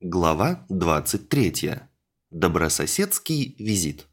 Глава 23. Добрососедский визит.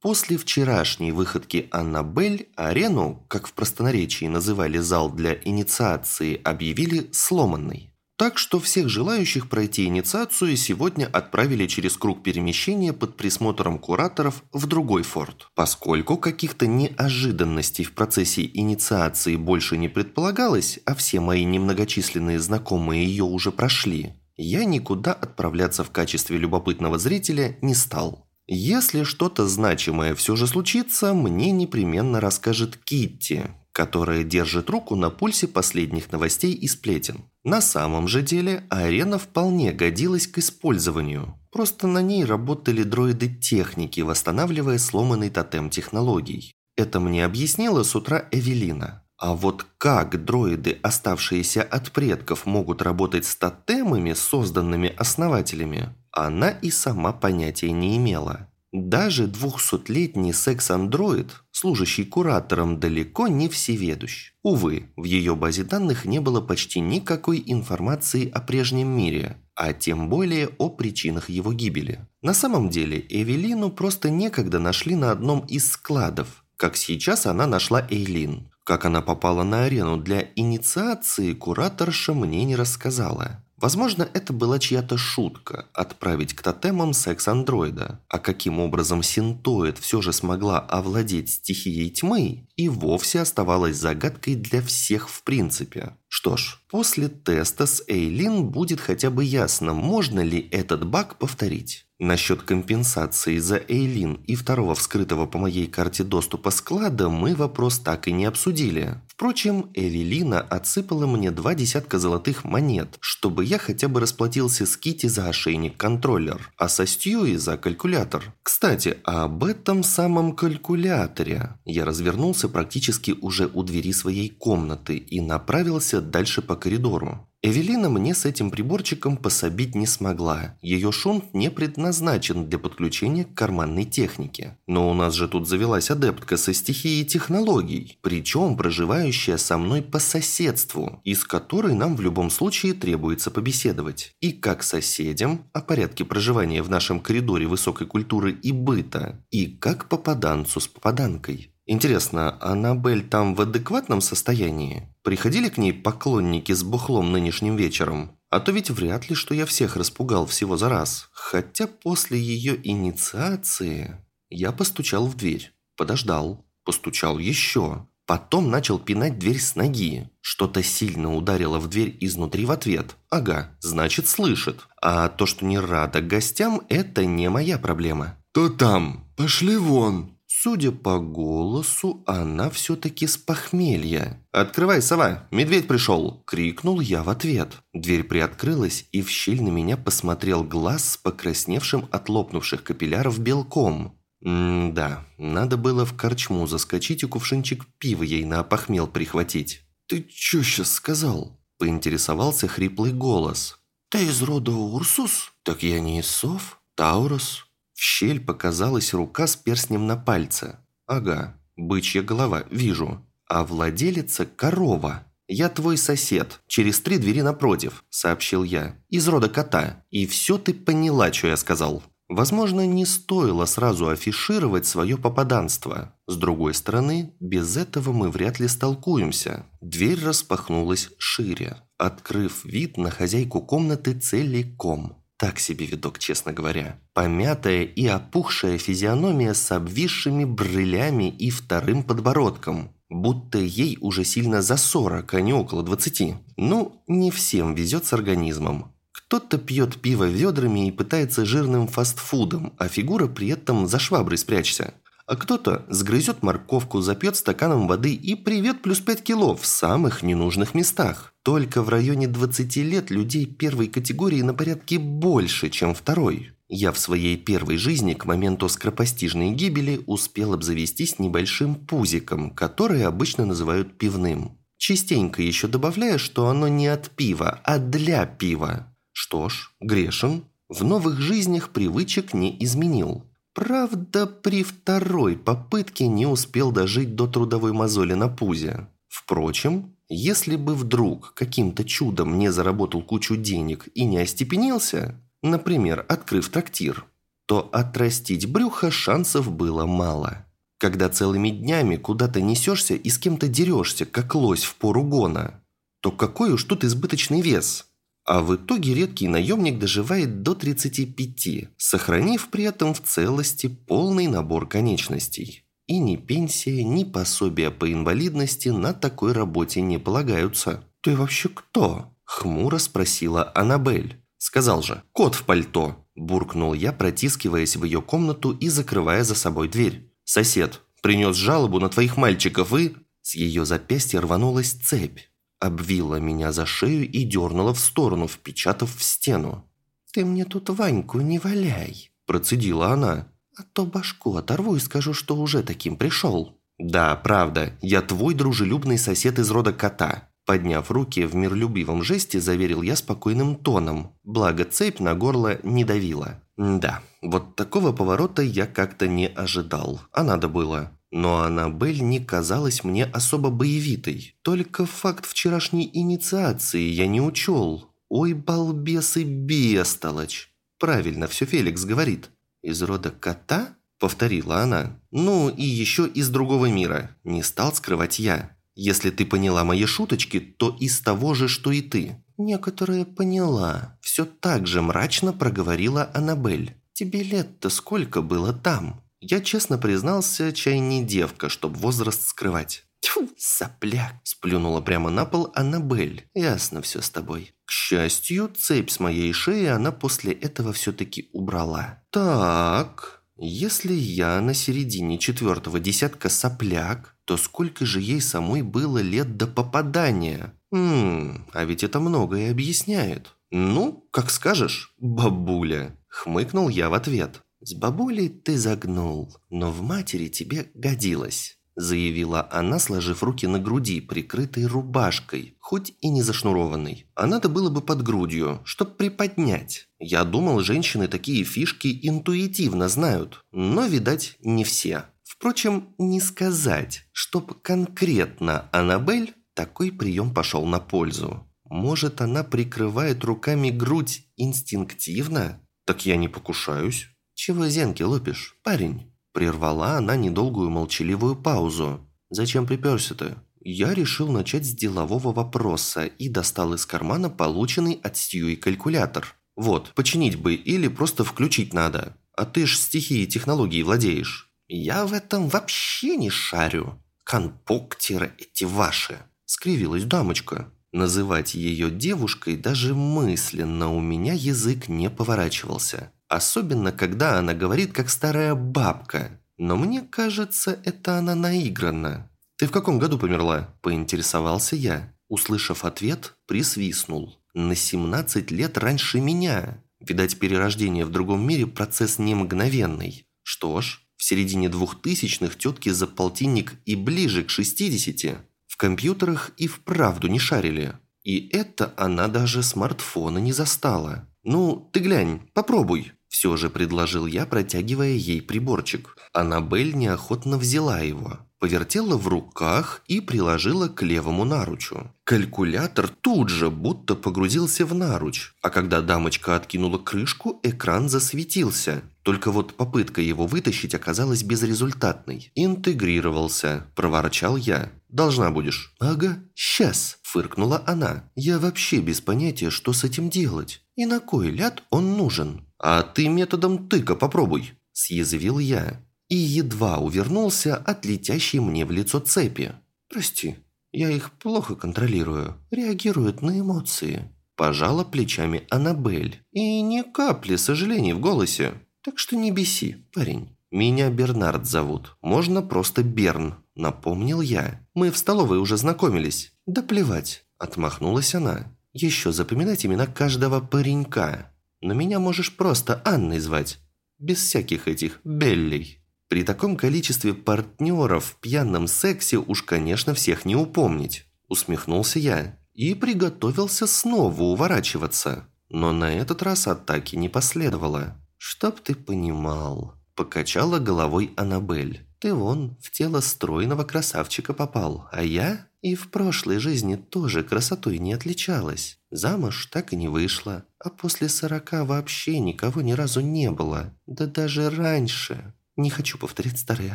После вчерашней выходки Аннабель арену, как в простонаречии называли зал для инициации, объявили сломанной. Так что всех желающих пройти инициацию сегодня отправили через круг перемещения под присмотром кураторов в другой форт. Поскольку каких-то неожиданностей в процессе инициации больше не предполагалось, а все мои немногочисленные знакомые ее уже прошли, я никуда отправляться в качестве любопытного зрителя не стал. Если что-то значимое все же случится, мне непременно расскажет Китти, которая держит руку на пульсе последних новостей и сплетен. На самом же деле арена вполне годилась к использованию. Просто на ней работали дроиды техники, восстанавливая сломанный тотем технологий. Это мне объяснила с утра Эвелина. А вот как дроиды, оставшиеся от предков, могут работать с тотемами, созданными основателями, она и сама понятия не имела. Даже двухсотлетний секс-андроид, служащий куратором, далеко не всеведущ. Увы, в ее базе данных не было почти никакой информации о прежнем мире, а тем более о причинах его гибели. На самом деле, Эвелину просто некогда нашли на одном из складов, как сейчас она нашла Эйлин. Как она попала на арену для инициации, кураторша мне не рассказала. Возможно, это была чья-то шутка – отправить к тотемам секс-андроида. А каким образом синтоид все же смогла овладеть стихией тьмы, и вовсе оставалась загадкой для всех в принципе. Что ж, после теста с Эйлин будет хотя бы ясно, можно ли этот баг повторить. Насчет компенсации за Эйлин и второго вскрытого по моей карте доступа склада мы вопрос так и не обсудили. Впрочем, Эвелина отсыпала мне два десятка золотых монет, чтобы я хотя бы расплатился с Кити за ошейник-контроллер, а со Стьюи за калькулятор. Кстати, об этом самом калькуляторе. Я развернулся практически уже у двери своей комнаты и направился дальше по коридору. Эвелина мне с этим приборчиком пособить не смогла. Ее шунт не предназначен для подключения к карманной технике. Но у нас же тут завелась адептка со стихией технологий, причем проживающая со мной по соседству, из которой нам в любом случае требуется побеседовать. И как соседям о порядке проживания в нашем коридоре высокой культуры и быта, и как попаданцу с попаданкой. Интересно, Аннабель там в адекватном состоянии? Приходили к ней поклонники с бухлом нынешним вечером? А то ведь вряд ли, что я всех распугал всего за раз. Хотя после ее инициации... Я постучал в дверь. Подождал. Постучал еще. Потом начал пинать дверь с ноги. Что-то сильно ударило в дверь изнутри в ответ. Ага, значит слышит. А то, что не рада гостям, это не моя проблема. «Кто там? Пошли вон!» Судя по голосу, она все-таки с похмелья. «Открывай, сова! Медведь пришел!» – крикнул я в ответ. Дверь приоткрылась, и в щель на меня посмотрел глаз с покрасневшим от лопнувших капилляров белком. М-да, надо было в корчму заскочить и кувшинчик пива ей на опохмел прихватить. «Ты чё сейчас сказал?» – поинтересовался хриплый голос. «Ты из рода Урсус?» «Так я не из сов, Таурус». В щель показалась рука с перстнем на пальце. Ага, бычья голова, вижу. А владелица – корова. «Я твой сосед, через три двери напротив», – сообщил я. «Из рода кота. И все ты поняла, что я сказал». Возможно, не стоило сразу афишировать свое попаданство. С другой стороны, без этого мы вряд ли столкуемся. Дверь распахнулась шире, открыв вид на хозяйку комнаты целиком. Так себе видок, честно говоря. Помятая и опухшая физиономия с обвисшими брылями и вторым подбородком. Будто ей уже сильно за 40, а не около 20. Ну, не всем везет с организмом. Кто-то пьет пиво ведрами и пытается жирным фастфудом, а фигура при этом за шваброй спрячься. А кто-то сгрызет морковку, запьет стаканом воды и привет плюс 5 кило в самых ненужных местах. Только в районе 20 лет людей первой категории на порядке больше, чем второй. Я в своей первой жизни к моменту скоропостижной гибели успел обзавестись небольшим пузиком, который обычно называют пивным. Частенько еще добавляя, что оно не от пива, а для пива. Что ж, грешен. В новых жизнях привычек не изменил. Правда, при второй попытке не успел дожить до трудовой мозоли на пузе. Впрочем, Если бы вдруг каким-то чудом не заработал кучу денег и не остепенился, например, открыв трактир, то отрастить брюхо шансов было мало. Когда целыми днями куда-то несешься и с кем-то дерешься, как лось в пору гона, то какой уж тут избыточный вес? А в итоге редкий наемник доживает до 35, сохранив при этом в целости полный набор конечностей. И ни пенсия, ни пособия по инвалидности на такой работе не полагаются. «Ты вообще кто?» – хмуро спросила Аннабель. «Сказал же, кот в пальто!» – буркнул я, протискиваясь в ее комнату и закрывая за собой дверь. «Сосед, принес жалобу на твоих мальчиков и...» С ее запястья рванулась цепь, обвила меня за шею и дернула в сторону, впечатав в стену. «Ты мне тут Ваньку не валяй», – процедила она. А то башку оторву и скажу, что уже таким пришел. Да, правда, я твой дружелюбный сосед из рода кота. Подняв руки в миролюбивом жесте, заверил я спокойным тоном. Благо цепь на горло не давила. Да, вот такого поворота я как-то не ожидал. А надо было. Но Аннабель не казалась мне особо боевитой. Только факт вчерашней инициации я не учел. Ой, балбес и бестолочь. Правильно все Феликс говорит. «Из рода кота?» – повторила она. «Ну, и еще из другого мира. Не стал скрывать я. Если ты поняла мои шуточки, то из того же, что и ты». «Некоторые поняла». Все так же мрачно проговорила Аннабель. «Тебе лет-то сколько было там?» Я честно признался, чай не девка, чтоб возраст скрывать. «Тьфу, сопляк!» – сплюнула прямо на пол Аннабель. «Ясно все с тобой». К счастью, цепь с моей шеи она после этого все-таки убрала. «Так, если я на середине четвертого десятка сопляк, то сколько же ей самой было лет до попадания? Хм, а ведь это многое объясняет. Ну, как скажешь, бабуля». Хмыкнул я в ответ. «С бабулей ты загнул, но в матери тебе годилось» заявила она, сложив руки на груди, прикрытой рубашкой, хоть и не зашнурованной. А надо было бы под грудью, чтоб приподнять. Я думал, женщины такие фишки интуитивно знают, но, видать, не все. Впрочем, не сказать, чтоб конкретно Аннабель такой прием пошел на пользу. Может, она прикрывает руками грудь инстинктивно? Так я не покушаюсь. Чего зенки лупишь, парень? Прервала она недолгую молчаливую паузу. «Зачем приперся-то?» Я решил начать с делового вопроса и достал из кармана полученный от Сьюи калькулятор. «Вот, починить бы или просто включить надо. А ты ж стихией технологий владеешь». «Я в этом вообще не шарю. Конпоктеры эти ваши», – скривилась дамочка. Называть ее девушкой даже мысленно у меня язык не поворачивался. Особенно, когда она говорит, как старая бабка. Но мне кажется, это она наигранна. «Ты в каком году померла?» – поинтересовался я. Услышав ответ, присвистнул. «На 17 лет раньше меня. Видать, перерождение в другом мире – процесс не мгновенный. Что ж, в середине двухтысячных тетки за полтинник и ближе к 60. В компьютерах и вправду не шарили. И это она даже смартфона не застала. «Ну, ты глянь, попробуй». Все же предложил я, протягивая ей приборчик. Аннабель неохотно взяла его, повертела в руках и приложила к левому наручу. Калькулятор тут же будто погрузился в наруч, а когда дамочка откинула крышку, экран засветился. Только вот попытка его вытащить оказалась безрезультатной. «Интегрировался», – проворчал я. «Должна будешь». «Ага, сейчас», – фыркнула она. «Я вообще без понятия, что с этим делать. И на кой ляд он нужен?» «А ты методом тыка попробуй», – съязвил я. И едва увернулся от летящей мне в лицо цепи. «Прости, я их плохо контролирую. Реагируют на эмоции». Пожала плечами Аннабель. И ни капли сожаления в голосе. «Так что не беси, парень. Меня Бернард зовут. Можно просто Берн», – напомнил я. «Мы в столовой уже знакомились». «Да плевать», – отмахнулась она. «Еще запоминать имена каждого паренька. Но меня можешь просто Анной звать. Без всяких этих Беллей. При таком количестве партнеров в пьяном сексе уж, конечно, всех не упомнить. Усмехнулся я и приготовился снова уворачиваться. Но на этот раз атаки не последовало. «Чтоб ты понимал», – покачала головой Аннабель. «Ты вон в тело стройного красавчика попал, а я И в прошлой жизни тоже красотой не отличалась. Замуж так и не вышла. А после сорока вообще никого ни разу не было. Да даже раньше. Не хочу повторять старые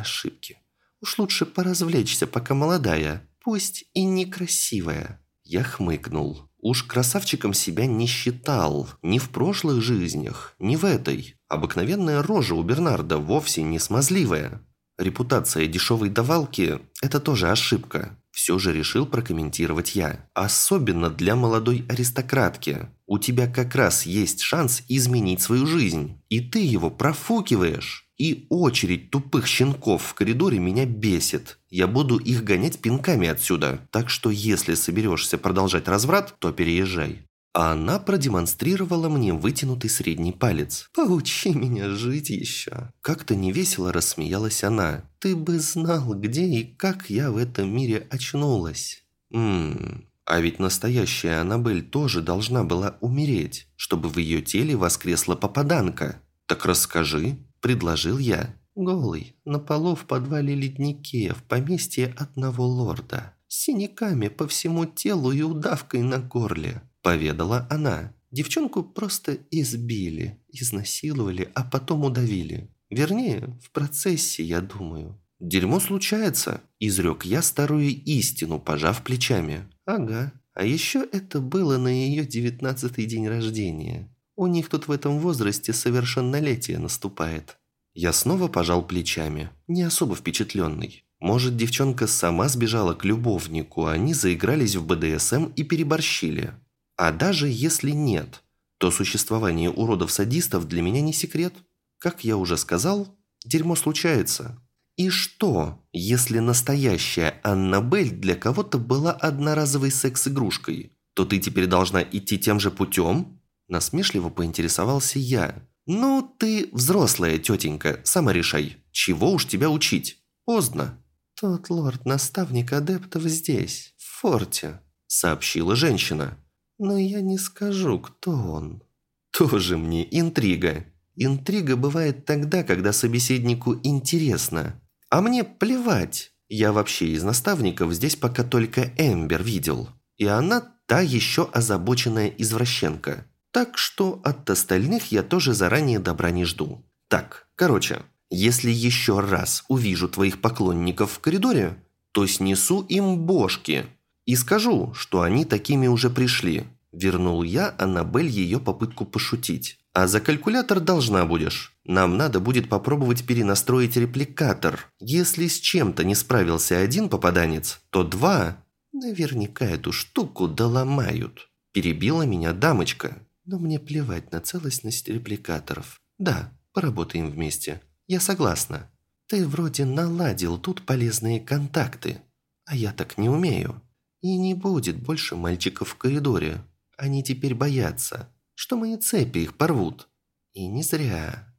ошибки. Уж лучше поразвлечься, пока молодая. Пусть и некрасивая. Я хмыкнул. Уж красавчиком себя не считал. Ни в прошлых жизнях, ни в этой. Обыкновенная рожа у Бернарда вовсе не смазливая. Репутация дешевой давалки – это тоже ошибка. Все же решил прокомментировать я. Особенно для молодой аристократки. У тебя как раз есть шанс изменить свою жизнь. И ты его профукиваешь. И очередь тупых щенков в коридоре меня бесит. Я буду их гонять пинками отсюда. Так что если соберешься продолжать разврат, то переезжай а она продемонстрировала мне вытянутый средний палец. «Поучи меня жить еще!» Как-то невесело рассмеялась она. «Ты бы знал, где и как я в этом мире очнулась!» «Ммм, а ведь настоящая Аннабель тоже должна была умереть, чтобы в ее теле воскресла попаданка. Так расскажи!» – предложил я. Голый, на полу в подвале леднике в поместье одного лорда. С синяками по всему телу и удавкой на горле поведала она. Девчонку просто избили, изнасиловали, а потом удавили. Вернее, в процессе, я думаю. «Дерьмо случается», – изрек я старую истину, пожав плечами. «Ага. А еще это было на ее девятнадцатый день рождения. У них тут в этом возрасте совершеннолетие наступает». Я снова пожал плечами, не особо впечатленный. Может, девчонка сама сбежала к любовнику, они заигрались в БДСМ и переборщили. А даже если нет, то существование уродов-садистов для меня не секрет. Как я уже сказал, дерьмо случается. И что, если настоящая Аннабель для кого-то была одноразовой секс-игрушкой? То ты теперь должна идти тем же путем? Насмешливо поинтересовался я. «Ну, ты взрослая тетенька, сама решай. Чего уж тебя учить? Поздно». «Тот лорд-наставник адептов здесь, в форте», — сообщила женщина. Но я не скажу, кто он. Тоже мне интрига. Интрига бывает тогда, когда собеседнику интересно. А мне плевать. Я вообще из наставников здесь пока только Эмбер видел. И она та еще озабоченная извращенка. Так что от остальных я тоже заранее добра не жду. Так, короче, если еще раз увижу твоих поклонников в коридоре, то снесу им бошки. И скажу, что они такими уже пришли. Вернул я Аннабель ее попытку пошутить. А за калькулятор должна будешь. Нам надо будет попробовать перенастроить репликатор. Если с чем-то не справился один попаданец, то два наверняка эту штуку доломают. Перебила меня дамочка. Но мне плевать на целостность репликаторов. Да, поработаем вместе. Я согласна. Ты вроде наладил тут полезные контакты. А я так не умею. И не будет больше мальчиков в коридоре. Они теперь боятся, что мои цепи их порвут. И не зря.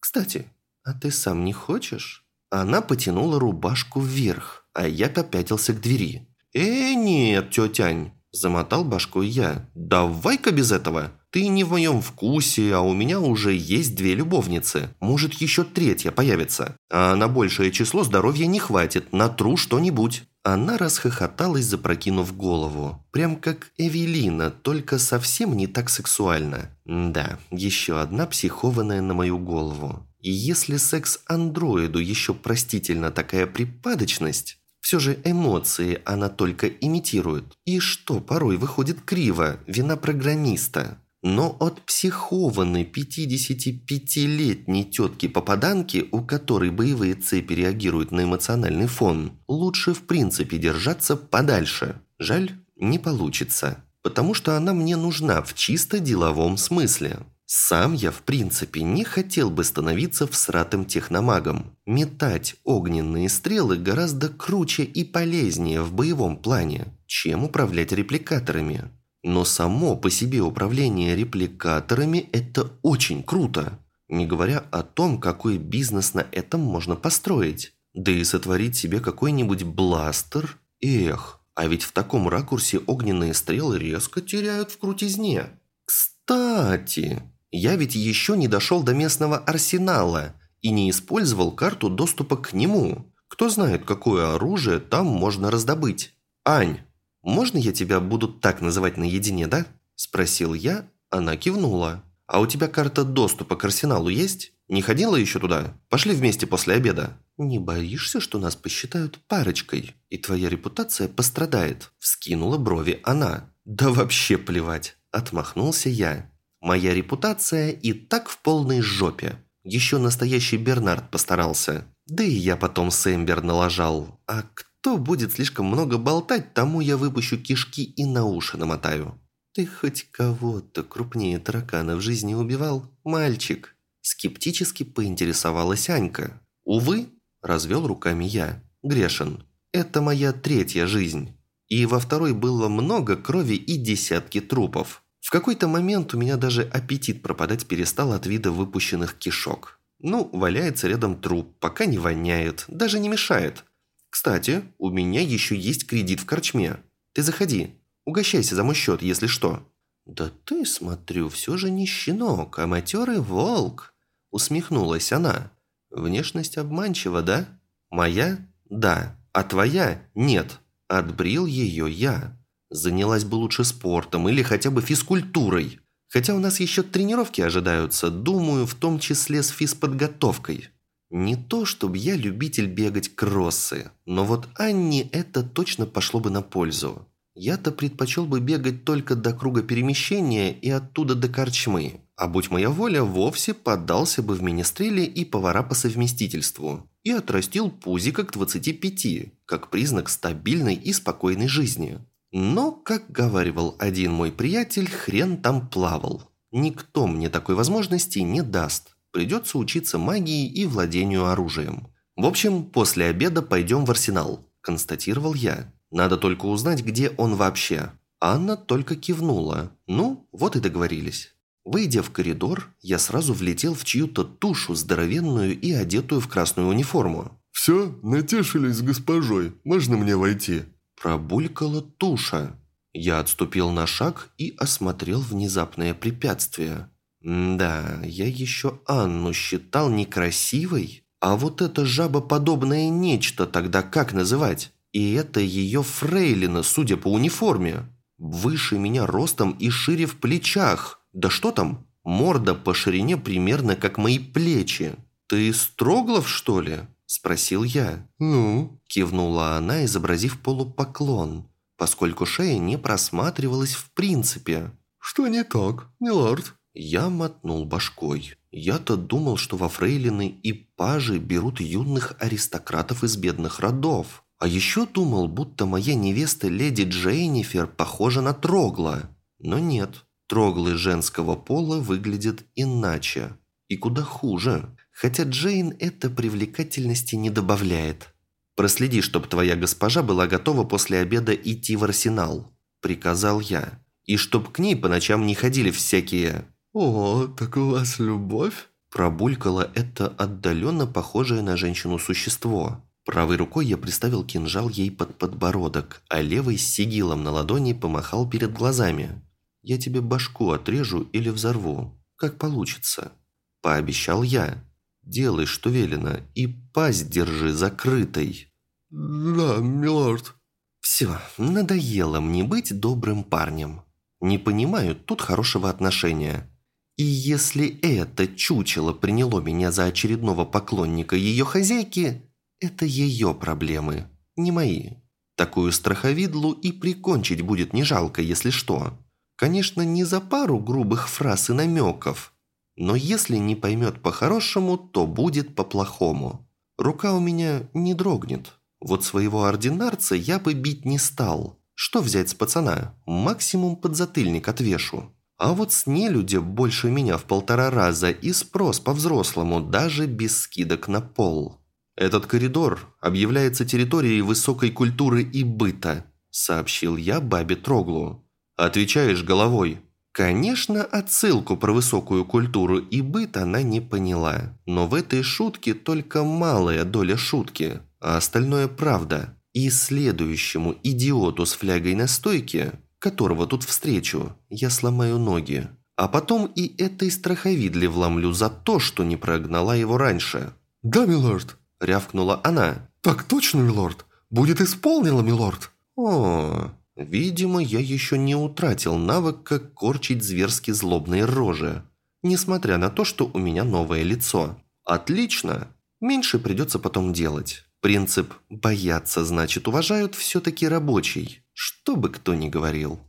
Кстати, а ты сам не хочешь? Она потянула рубашку вверх, а я попятился к двери. «Э, нет, тетянь!» – замотал башкой я. «Давай-ка без этого!» Ты не в моем вкусе, а у меня уже есть две любовницы. Может, еще третья появится. А на большее число здоровья не хватит, натру что-нибудь». Она расхохоталась, запрокинув голову. Прям как Эвелина, только совсем не так сексуально. Да, еще одна психованная на мою голову. И если секс-андроиду еще простительно такая припадочность, все же эмоции она только имитирует. И что порой выходит криво, вина программиста. Но от психованной 55-летней тетки-попаданки, у которой боевые цепи реагируют на эмоциональный фон, лучше в принципе держаться подальше. Жаль, не получится. Потому что она мне нужна в чисто деловом смысле. Сам я, в принципе, не хотел бы становиться всратым техномагом. Метать огненные стрелы гораздо круче и полезнее в боевом плане, чем управлять репликаторами. Но само по себе управление репликаторами – это очень круто. Не говоря о том, какой бизнес на этом можно построить. Да и сотворить себе какой-нибудь бластер – эх, а ведь в таком ракурсе огненные стрелы резко теряют в крутизне. Кстати, я ведь еще не дошел до местного арсенала и не использовал карту доступа к нему. Кто знает, какое оружие там можно раздобыть. «Ань, можно я тебя буду так называть наедине, да?» – спросил я, она кивнула. «А у тебя карта доступа к арсеналу есть? Не ходила еще туда? Пошли вместе после обеда». «Не боишься, что нас посчитают парочкой, и твоя репутация пострадает?» – вскинула брови она. «Да вообще плевать!» – отмахнулся я. «Моя репутация и так в полной жопе. Еще настоящий Бернард постарался. Да и я потом с Эмбер налажал. А кто будет слишком много болтать, тому я выпущу кишки и на уши намотаю». «Ты хоть кого-то крупнее таракана в жизни убивал, мальчик?» Скептически поинтересовалась Анька. «Увы, развел руками я. Грешен. Это моя третья жизнь. И во второй было много крови и десятки трупов. В какой-то момент у меня даже аппетит пропадать перестал от вида выпущенных кишок. Ну, валяется рядом труп, пока не воняет, даже не мешает. Кстати, у меня еще есть кредит в корчме. Ты заходи, угощайся за мой счет, если что». «Да ты, смотрю, все же не щенок, а матерый волк», усмехнулась она. Внешность обманчива, да? Моя? Да. А твоя? Нет. Отбрил ее я. Занялась бы лучше спортом или хотя бы физкультурой. Хотя у нас еще тренировки ожидаются, думаю, в том числе с физподготовкой. Не то, чтобы я любитель бегать кроссы, но вот Анне это точно пошло бы на пользу. Я-то предпочел бы бегать только до круга перемещения и оттуда до корчмы. А будь моя воля, вовсе поддался бы в министрели и повара по совместительству. И отрастил пузико к 25, как признак стабильной и спокойной жизни. Но, как говаривал один мой приятель, хрен там плавал. Никто мне такой возможности не даст. Придется учиться магии и владению оружием. В общем, после обеда пойдем в арсенал, констатировал я. Надо только узнать, где он вообще. Анна только кивнула. Ну, вот и договорились. Выйдя в коридор, я сразу влетел в чью-то тушу, здоровенную и одетую в красную униформу. «Все, натешились с госпожой, можно мне войти?» Пробулькала туша. Я отступил на шаг и осмотрел внезапное препятствие. Да, я еще Анну считал некрасивой, а вот это жабоподобное нечто тогда как называть? И это ее фрейлина, судя по униформе. Выше меня ростом и шире в плечах – да что там, морда по ширине примерно как мои плечи. Ты Строглов, что ли? Спросил я. «Ну?» – кивнула она, изобразив полупоклон, поскольку шея не просматривалась в принципе. «Что не так, милорд?» Я мотнул башкой. Я-то думал, что во фрейлины и пажи берут юных аристократов из бедных родов. А еще думал, будто моя невеста леди Джейнифер похожа на Трогла. Но нет. Троглы женского пола выглядят иначе. И куда хуже. Хотя Джейн это привлекательности не добавляет. «Проследи, чтоб твоя госпожа была готова после обеда идти в арсенал», – приказал я. «И чтоб к ней по ночам не ходили всякие...» «О, так у вас любовь?» Пробулькало это отдаленно похожее на женщину существо. Правой рукой я приставил кинжал ей под подбородок, а левой с сигилом на ладони помахал перед глазами. Я тебе башку отрежу или взорву, как получится. Пообещал я. Делай, что велено, и пасть держи закрытой. Да, милорд. Все, надоело мне быть добрым парнем. Не понимаю тут хорошего отношения. И если это чучело приняло меня за очередного поклонника ее хозяйки, это ее проблемы, не мои. Такую страховидлу и прикончить будет не жалко, если что. Конечно, не за пару грубых фраз и намеков, но если не поймет по-хорошему, то будет по-плохому. Рука у меня не дрогнет. Вот своего ординарца я бы бить не стал. Что взять с пацана? Максимум подзатыльник отвешу. А вот с нелюдя больше меня в полтора раза и спрос по-взрослому, даже без скидок на пол. Этот коридор объявляется территорией высокой культуры и быта, сообщил я бабе Троглу. Отвечаешь головой. Конечно, отсылку про высокую культуру и быт она не поняла. Но в этой шутке только малая доля шутки, а остальное правда. И следующему идиоту с флягой на стойке, которого тут встречу, я сломаю ноги. А потом и этой страховидле вломлю за то, что не прогнала его раньше. «Да, милорд», – рявкнула она. «Так точно, милорд. Будет исполнено, милорд». О, видимо, я еще не утратил навык, как корчить зверски злобные рожи, несмотря на то, что у меня новое лицо. Отлично, меньше придется потом делать. Принцип «бояться, значит уважают» все-таки рабочий, что бы кто ни говорил.